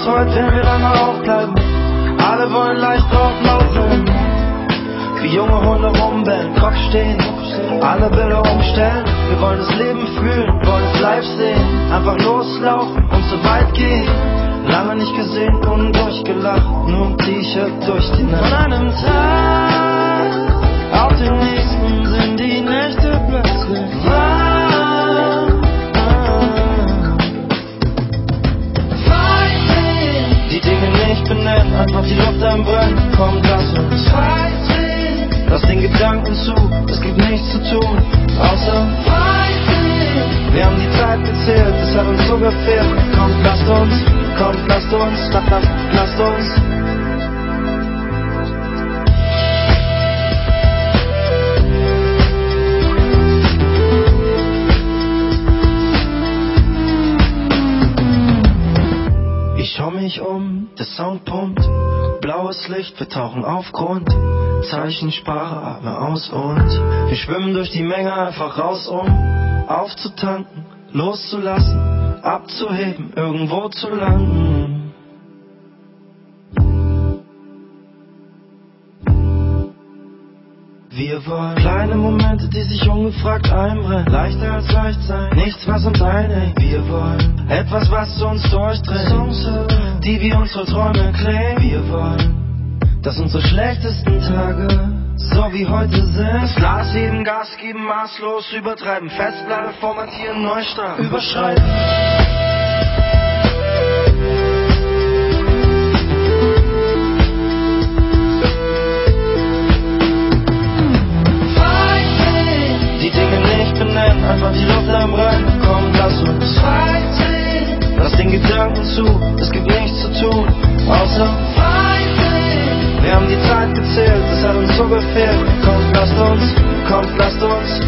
weit werden wir lange aufbleiben. Alle wollen leicht drauf laufen. Wie junge Hunde rumbellen, Kopf stehen, alle Bilder umstellen. Wir wollen das Leben fühlen, wollen es live sehen. Einfach loslaufen und so weit gehen. Lange nicht gesehen und durchgelacht, nur ein T-Shirt durch die Nacht. Von einem Tag die Luft anbrennen. Komm, lass uns Lass den Gedanken zu, es gibt nichts zu tun, außer Wir haben die Zeit gezählt, es hat uns so gefehlt. Kommt, lasst uns, kommt, lasst uns, lasst, lasst, lasst uns. Ich schau mich um, der Sound pumpt, blaues Licht, wir tauchen auf Grund. Zeichensprache, atme aus und wir schwimmen durch die Menge einfach raus, um aufzutanken, loszulassen, abzuheben, irgendwo zu landen. Wir wollen kleine Momente, die sich ungefragt einbrennen. Leichter als leicht sein, nichts was uns einhängt. Wir wollen etwas, was uns durchdringt. Songs hören, die wie unsere Träume klingen. Wir wollen, dass unsere schlechtesten Tage so wie heute sind. Das Glas heben, Gas geben, maßlos übertreiben. Festplatte formatieren, neu starten, kommt, lasst uns,